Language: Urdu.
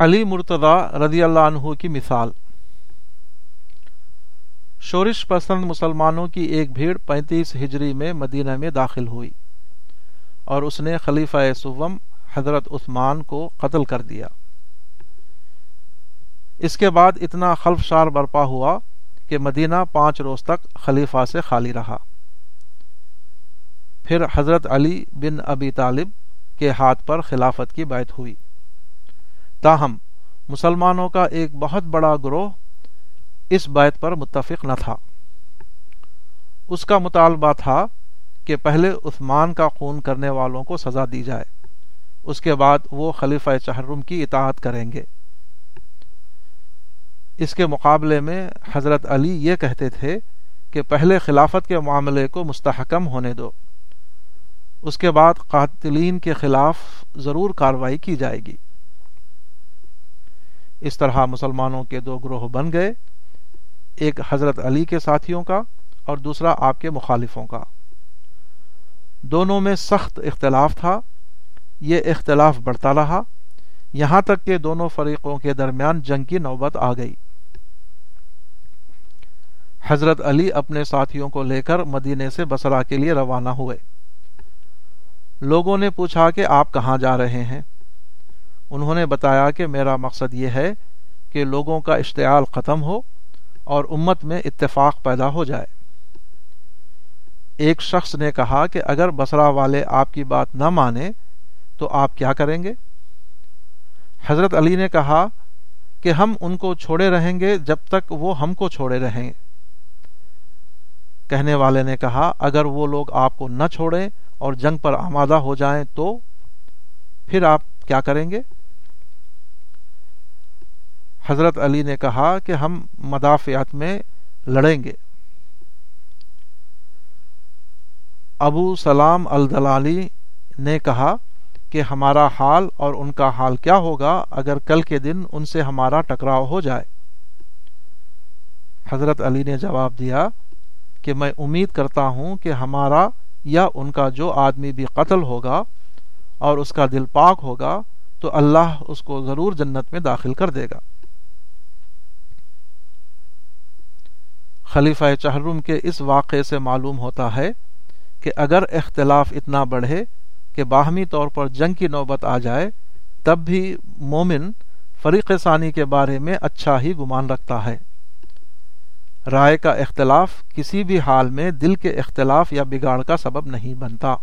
علی مرتضی رضی اللہ عنہ کی مثال۔ شورش پسند مسلمانوں کی ایک بھیڑ پینتیس ہجری میں مدینہ میں داخل ہوئی اور اس نے خلیفہ سوم حضرت عثمان کو قتل کر دیا۔ اس کے بعد اتنا خلفشار برپا ہوا کہ مدینہ پانچ روز تک خلیفہ سے خالی رہا۔ پھر حضرت علی بن ابی طالب کے ہاتھ پر خلافت کی بیعت ہوئی۔ تاہم، مسلمانوں کا ایک بہت بڑا گروہ اس بیت پر متفق نہ تھا۔ اس کا مطالبہ تھا کہ پہلے عثمان کا خون کرنے والوں کو سزا دی جائے، اس کے بعد وہ خلیفہ چہرم کی اطاعت کریں گے۔ اس کے مقابلے میں حضرت علی یہ کہتے تھے کہ پہلے خلافت کے معاملے کو مستحکم ہونے دو، اس کے بعد قاتلین کے خلاف ضرور کاروائی کی جائے گی۔ اس طرح مسلمانوں کے دو گروہ بن گئے، ایک حضرت علی کے ساتھیوں کا اور دوسرا آپ کے مخالفوں کا۔ دونوں میں سخت اختلاف تھا، یہ اختلاف بڑھتا رہا۔ یہاں تک کہ دونوں فریقوں کے درمیان جنگ کی نوبت آ گئی۔ حضرت علی اپنے ساتھیوں کو لے کر مدینے سے بسرا کے لیے روانہ ہوئے۔ لوگوں نے پوچھا کہ آپ کہاں جا رہے ہیں؟ انہوں نے بتایا کہ میرا مقصد یہ ہے کہ لوگوں کا اشتعال ختم ہو اور امت میں اتفاق پیدا ہو جائے۔ ایک شخص نے کہا کہ اگر بسرا والے آپ کی بات نہ مانے تو آپ کیا کریں گے؟ حضرت علی نے کہا کہ ہم ان کو چھوڑے رہیں گے جب تک وہ ہم کو چھوڑے رہیں۔ کہنے والے نے کہا، اگر وہ لوگ آپ کو نہ چھوڑیں اور جنگ پر آمادہ ہو جائیں تو پھر آپ کیا کریں گے؟ حضرت علی نے کہا کہ ہم مدافعت میں لڑیں گے۔ ابو سلام الدلالی نے کہا کہ ہمارا حال اور ان کا حال کیا ہوگا اگر کل کے دن ان سے ہمارا ٹکراؤ ہو جائے۔ حضرت علی نے جواب دیا کہ میں امید کرتا ہوں کہ ہمارا یا ان کا جو آدمی بھی قتل ہوگا اور اس کا دل پاک ہوگا تو اللہ اس کو ضرور جنت میں داخل کر دے گا۔ خلیفہ چہرم کے اس واقعے سے معلوم ہوتا ہے کہ اگر اختلاف اتنا بڑھے کہ باہمی طور پر جنگ کی نوبت آ جائے، تب بھی مومن فریق ثانی کے بارے میں اچھا ہی گمان رکھتا ہے۔ رائے کا اختلاف کسی بھی حال میں دل کے اختلاف یا بگاڑ کا سبب نہیں بنتا۔